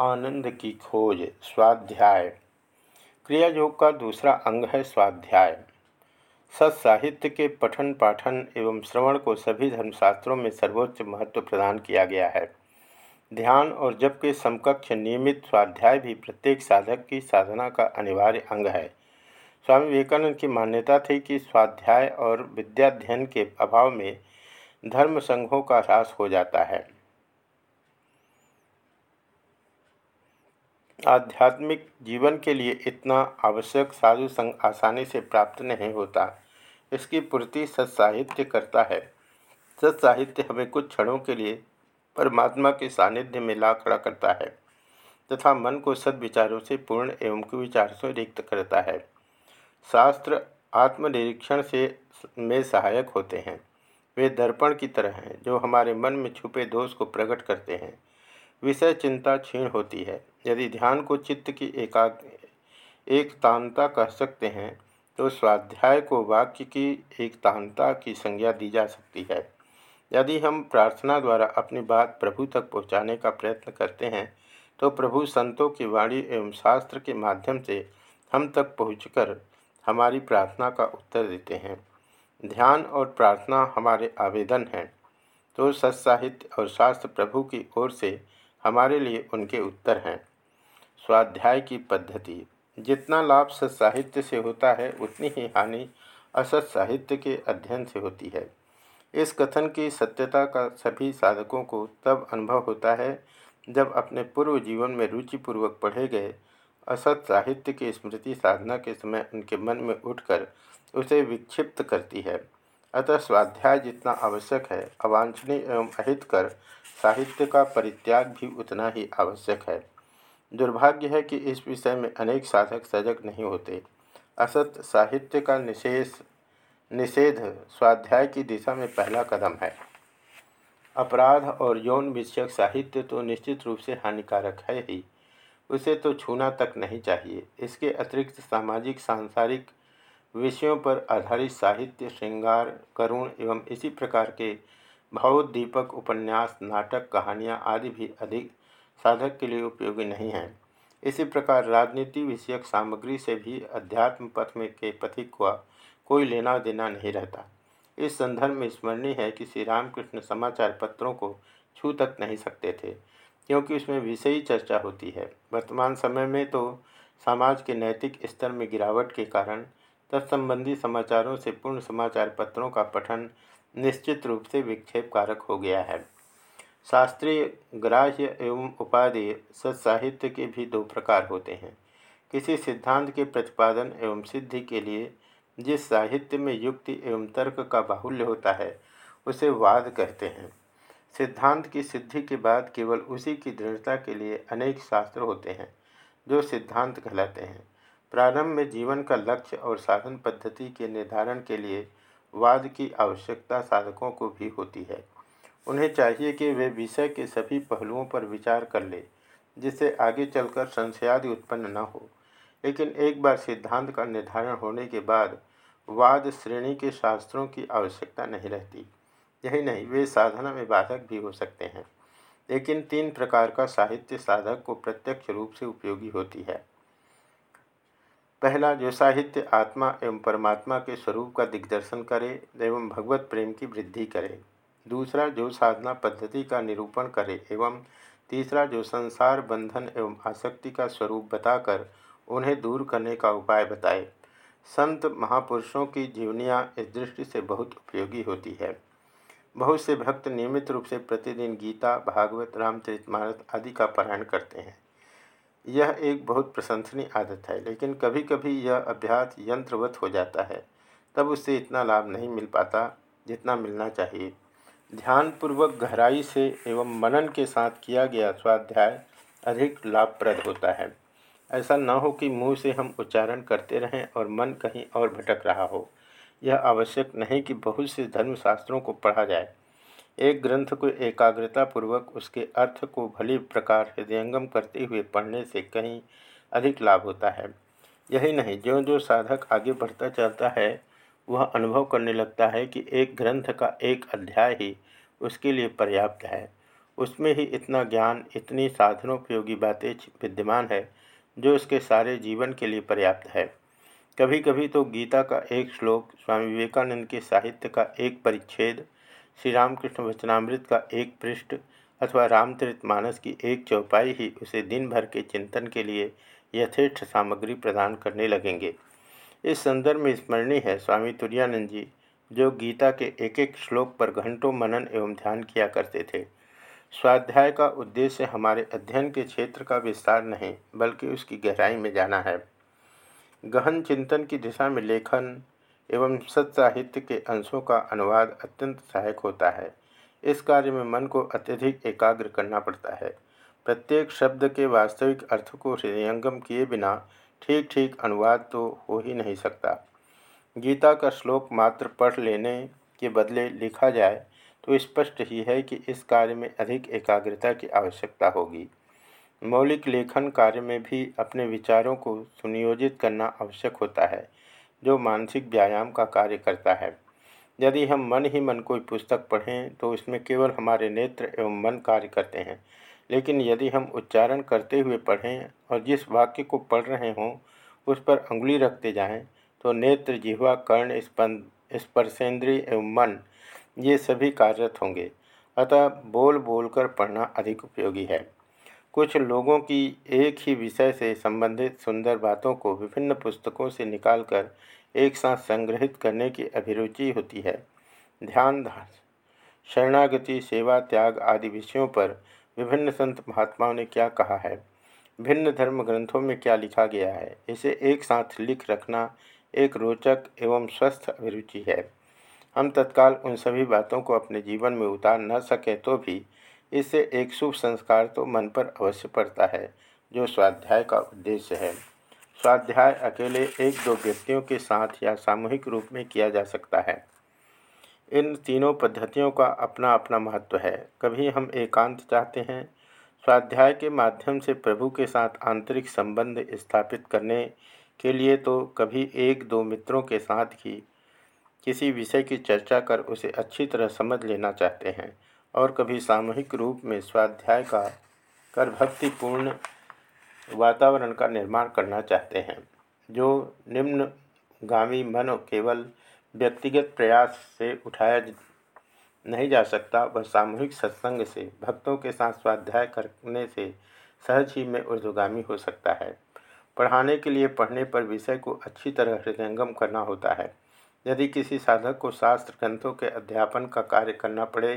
आनंद की खोज, स्वाध्याय। क्रिया योग का दूसरा अंग है स्वाध्याय। सत्साहित्य के पठन पाठन एवं श्रवण को सभी धर्मशास्त्रों में सर्वोच्च महत्व प्रदान किया गया है। ध्यान और जप के समकक्ष नियमित स्वाध्याय भी प्रत्येक साधक की साधना का अनिवार्य अंग है। स्वामी विवेकानंद की मान्यता थी कि स्वाध्याय और विद्याध्ययन के अभाव में धर्म संघों का ह्रास हो जाता है। आध्यात्मिक जीवन के लिए इतना आवश्यक साधु संग आसानी से प्राप्त नहीं होता। इसकी पूर्ति सत्साहित्य करता है। सत्साहित्य हमें कुछ क्षणों के लिए परमात्मा के सानिध्य में ला खड़ा करता है तथा मन को सद्विचारों से पूर्ण एवं कुविचार से रिक्त करता है। शास्त्र आत्मनिरीक्षण से में सहायक होते हैं। वे दर्पण की तरह हैं जो हमारे मन में छुपे दोष को प्रकट करते हैं। विषय चिंता क्षीण होती है। यदि ध्यान को चित्त की एकाग, एकतानता कह सकते हैं तो स्वाध्याय को वाक्य की एकतानता की संज्ञा दी जा सकती है। यदि हम प्रार्थना द्वारा अपनी बात प्रभु तक पहुँचाने का प्रयत्न करते हैं तो प्रभु संतों की वाणी एवं शास्त्र के माध्यम से हम तक पहुँच हमारी प्रार्थना का उत्तर देते हैं। ध्यान और प्रार्थना हमारे आवेदन हैं तो सत्साहित्य और शास्त्र प्रभु की ओर से हमारे लिए उनके उत्तर हैं। स्वाध्याय की पद्धति। जितना लाभ सत साहित्य से होता है, उतनी ही हानि असत साहित्य के अध्ययन से होती है। इस कथन की सत्यता का सभी साधकों को तब अनुभव होता है, जब अपने पूर्व जीवन में रुचिपूर्वक पढ़े गए असत साहित्य की स्मृति साधना के समय उनके मन में उठकर उसे विक्षिप्त करती है। अतः स्वाध्याय जितना आवश्यक है, अवांछनीय एवं अहित कर, साहित्य का परित्याग भी उतना ही आवश्यक है। दुर्भाग्य है कि इस विषय में अनेक साधक सजग नहीं होते। असत साहित्य का निषेध निषेध स्वाध्याय की दिशा में पहला कदम है। अपराध और यौन विषयक साहित्य तो निश्चित रूप से हानिकारक है ही। उसे तो छूना तक नहीं चाहिए। इसके अतिरिक्त सामाजिक, सांसारिक विषयों पर आधारित साहित्य, श्रृंगार, करुण एवं इसी प्रकार के भावोद्दीपक, उपन्यास, नाटक, कहानियाँ आदि भी अधिक साधक के लिए उपयोगी नहीं हैं। इसी प्रकार राजनीति विषयक सामग्री से भी अध्यात्म पथ में के पथिक का कोई लेना देना नहीं रहता। इस संदर्भ में स्मरणीय है कि श्री रामकृष्ण समाचार पत्रों को छू तक नहीं सकते थे, क्योंकि उसमें विषयी चर्चा होती है। वर्तमान समय में तो समाज के नैतिक स्तर में गिरावट के कारण तत्संबंधी समाचारों से पूर्ण समाचार पत्रों का पठन निश्चित रूप से विक्षेप कारक हो गया है। शास्त्रीय, ग्राह्य एवं उपादेय सत्साहित्य के भी दो प्रकार होते हैं। किसी सिद्धांत के प्रतिपादन एवं सिद्धि के लिए जिस साहित्य में युक्ति एवं तर्क का बाहुल्य होता है, उसे वाद कहते हैं। सिद्धांत की सिद्धि के बाद केवल उसी की दृढ़ता के लिए अनेक शास्त्र होते हैं, जो सिद्धांत कहलाते हैं। प्रारंभ में जीवन का लक्ष्य और साधन पद्धति के निर्धारण के लिए वाद की आवश्यकता साधकों को भी होती है। उन्हें चाहिए कि वे विषय के सभी पहलुओं पर विचार कर ले, जिससे आगे चलकर संशयादि उत्पन्न न हो। लेकिन एक बार सिद्धांत का निर्धारण होने के बाद वाद श्रेणी के शास्त्रों की आवश्यकता नहीं रहती। यही नहीं, वे साधना में बाधक भी हो सकते हैं। लेकिन तीन प्रकार का साहित्य साधक को प्रत्यक्ष रूप से उपयोगी होती है। पहला, जो साहित्य आत्मा एवं परमात्मा के स्वरूप का दिग्दर्शन करे एवं भगवत प्रेम की वृद्धि करे। दूसरा, जो साधना पद्धति का निरूपण करे एवं तीसरा, जो संसार बंधन एवं आसक्ति का स्वरूप बताकर उन्हें दूर करने का उपाय बताए। संत महापुरुषों की जीवनियाँ इस दृष्टि से बहुत उपयोगी होती है। बहुत से भक्त नियमित रूप से प्रतिदिन गीता, भागवत रामचरितमानस आदि का पारायण करते हैं। यह एक बहुत प्रशंसनीय आदत है, लेकिन कभी कभी यह अभ्यास यंत्रवत हो जाता है। तब उससे इतना लाभ नहीं मिल पाता जितना मिलना चाहिए। ध्यानपूर्वक गहराई से एवं मनन के साथ किया गया स्वाध्याय अधिक लाभप्रद होता है। ऐसा न हो कि मुँह से हम उच्चारण करते रहें और मन कहीं और भटक रहा हो। यह आवश्यक नहीं कि बहुत से धर्मशास्त्रों को पढ़ा जाए। एक ग्रंथ को एकाग्रतापूर्वक उसके अर्थ को भली प्रकार हृदयंगम करते हुए पढ़ने से कहीं अधिक लाभ होता है। यही नहीं जो जो साधक आगे बढ़ता चलता है, वह अनुभव करने लगता है कि एक ग्रंथ का एक अध्याय ही उसके लिए पर्याप्त है। उसमें ही इतना ज्ञान, इतनी साधनोपयोगी बातें विद्यमान है, जो उसके सारे जीवन के लिए पर्याप्त है। कभी कभी तो गीता का एक श्लोक, स्वामी विवेकानंद के साहित्य का एक परिच्छेद श्री रामकृष्ण वचनामृत का एक पृष्ठ अथवा रामचरित मानस की एक चौपाई ही उसे दिन भर के चिंतन के लिए यथेष्ट सामग्री प्रदान करने लगेंगे। इस संदर्भ में स्मरणीय है, स्वामी तुरानंद जी, जो गीता के एक एक श्लोक पर घंटों मनन एवं ध्यान किया करते थे। स्वाध्याय का उद्देश्य हमारे अध्ययन के क्षेत्र का विस्तार नहीं, बल्कि उसकी गहराई में जाना है। गहन चिंतन की दिशा में लेखन एवं सत्साहित्य के अंशों का अनुवाद अत्यंत सहायक होता है। इस कार्य में मन को अत्यधिक एकाग्र करना पड़ता है। प्रत्येक शब्द के वास्तविक अर्थ को हृदयंगम किए बिना ठीक ठीक अनुवाद तो हो ही नहीं सकता। गीता का श्लोक मात्र पढ़ लेने के बदले लिखा जाए तो स्पष्ट ही है कि इस कार्य में अधिक एकाग्रता की आवश्यकता होगी। मौलिक लेखन कार्य में भी अपने विचारों को सुनियोजित करना आवश्यक होता है। जो मानसिक व्यायाम का कार्य करता है। यदि हम मन ही मन कोई पुस्तक पढ़ें तो इसमें केवल हमारे नेत्र एवं मन कार्य करते हैं। लेकिन यदि हम उच्चारण करते हुए पढ़ें और जिस वाक्य को पढ़ रहे हों उस पर अंगुली रखते जाएँ, तो नेत्र जिह्वा कर्ण स्पर्शेंद्रिय एवं मन ये सभी कार्यरत होंगे। अतः बोल बोलकर पढ़ना अधिक उपयोगी है। कुछ लोगों की एक ही विषय से संबंधित सुंदर बातों को विभिन्न पुस्तकों से निकालकर एक साथ संग्रहित करने की अभिरुचि होती है। ध्यान शरणागति, सेवा, त्याग आदि विषयों पर विभिन्न संत महात्माओं ने क्या कहा है? भिन्न धर्म ग्रंथों में क्या लिखा गया है? इसे एक साथ लिख रखना एक रोचक एवं स्वस्थ अभिरुचि है। हम तत्काल उन सभी बातों को अपने जीवन में उतार न सकें तो भी इससे एक शुभ संस्कार तो मन पर अवश्य पड़ता है, जो स्वाध्याय का उद्देश्य है। स्वाध्याय अकेले एक दो व्यक्तियों के साथ या सामूहिक रूप में किया जा सकता है। इन तीनों पद्धतियों का अपना अपना महत्व है। कभी हम एकांत चाहते हैं, स्वाध्याय के माध्यम से प्रभु के साथ आंतरिक संबंध स्थापित करने के लिए तो कभी एक दो मित्रों के साथ ही किसी विषय की चर्चा कर उसे अच्छी तरह समझ लेना चाहते हैं। और कभी सामूहिक रूप में स्वाध्याय का, कर भक्तिपूर्ण वातावरण का निर्माण करना चाहते हैं, जो निम्नगामी मन केवल व्यक्तिगत प्रयास से उठाया नहीं जा सकता, वह सामूहिक सत्संग से, भक्तों के साथ स्वाध्याय करने से सहज ही में ऊर्धगामी हो सकता है। पढ़ाने के लिए पढ़ने पर विषय को अच्छी तरह हृदयंगम करना होता है। यदि किसी साधक को शास्त्र ग्रंथों के अध्यापन का कार्य करना पड़े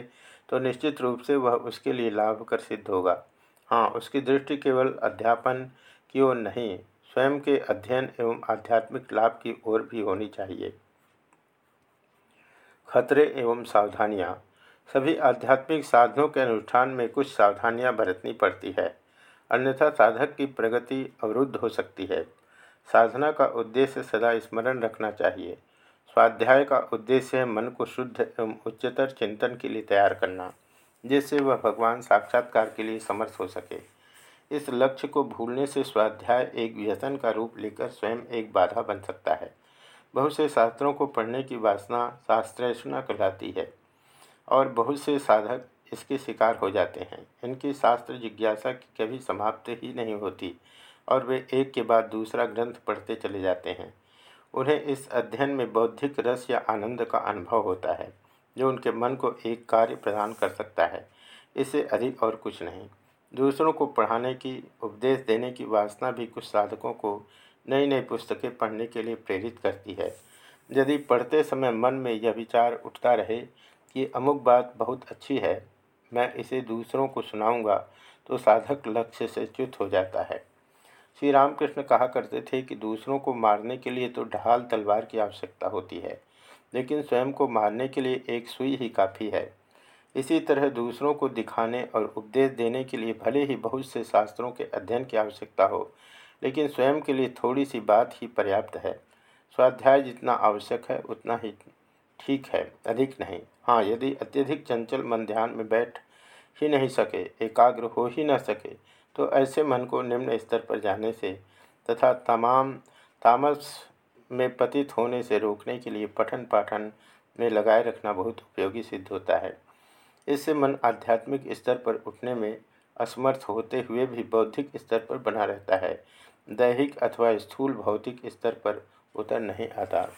तो निश्चित रूप से वह उसके लिए लाभ कर सिद्ध होगा। हाँ उसकी दृष्टि केवल अध्यापन की ओर नहीं, स्वयं के अध्ययन एवं आध्यात्मिक लाभ की ओर भी होनी चाहिए। खतरे एवं सावधानियाँ। सभी आध्यात्मिक साधनों के अनुष्ठान में कुछ सावधानियाँ बरतनी पड़ती है। अन्यथा साधक की प्रगति अवरुद्ध हो सकती है। साधना का उद्देश्य सदा स्मरण रखना चाहिए। स्वाध्याय का उद्देश्य है मन को शुद्ध एवं उच्चतर चिंतन के लिए तैयार करना, जिससे वह भगवान साक्षात्कार के लिए समर्थ हो सके। इस लक्ष्य को भूलने से स्वाध्याय एक व्यसन का रूप लेकर स्वयं एक बाधा बन सकता है। बहुत से शास्त्रों को पढ़ने की वासना शास्त्रना कहलाती है, और बहुत से साधक इसके शिकार हो जाते हैं। इनकी शास्त्र जिज्ञासा की कभी समाप्ति ही नहीं होती, और वे एक के बाद दूसरा ग्रंथ पढ़ते चले जाते हैं। उन्हें इस अध्ययन में बौद्धिक रस या आनंद का अनुभव होता है, जो उनके मन को एक कार्य प्रदान कर सकता है। इससे अधिक और कुछ नहीं। दूसरों को पढ़ाने की, उपदेश देने की वासना भी कुछ साधकों को नई नई पुस्तकें पढ़ने के लिए प्रेरित करती है। यदि पढ़ते समय मन में यह विचार उठता रहे कि अमुक बात बहुत अच्छी है, मैं इसे दूसरों को सुनाऊँगा तो साधक लक्ष्य से च्युत हो जाता है। श्री रामकृष्ण कहा करते थे कि दूसरों को मारने के लिए तो ढाल तलवार की आवश्यकता होती है, लेकिन स्वयं को मारने के लिए एक सुई ही काफ़ी है। इसी तरह दूसरों को दिखाने और उपदेश देने के लिए भले ही बहुत से शास्त्रों के अध्ययन की आवश्यकता हो, लेकिन स्वयं के लिए थोड़ी सी बात ही पर्याप्त है। स्वाध्याय जितना आवश्यक है, उतना ही ठीक है, अधिक नहीं। हाँ यदि अत्यधिक चंचल मन ध्यान में बैठ ही नहीं सके, एकाग्र हो ही न सके तो ऐसे मन को निम्न स्तर पर जाने से तथा तमाम तामस में पतित होने से रोकने के लिए पठन पाठन में लगाए रखना बहुत उपयोगी सिद्ध होता है। इससे मन आध्यात्मिक स्तर पर उठने में असमर्थ होते हुए भी बौद्धिक स्तर पर बना रहता है। दैहिक अथवा स्थूल भौतिक स्तर पर उतर नहीं आता।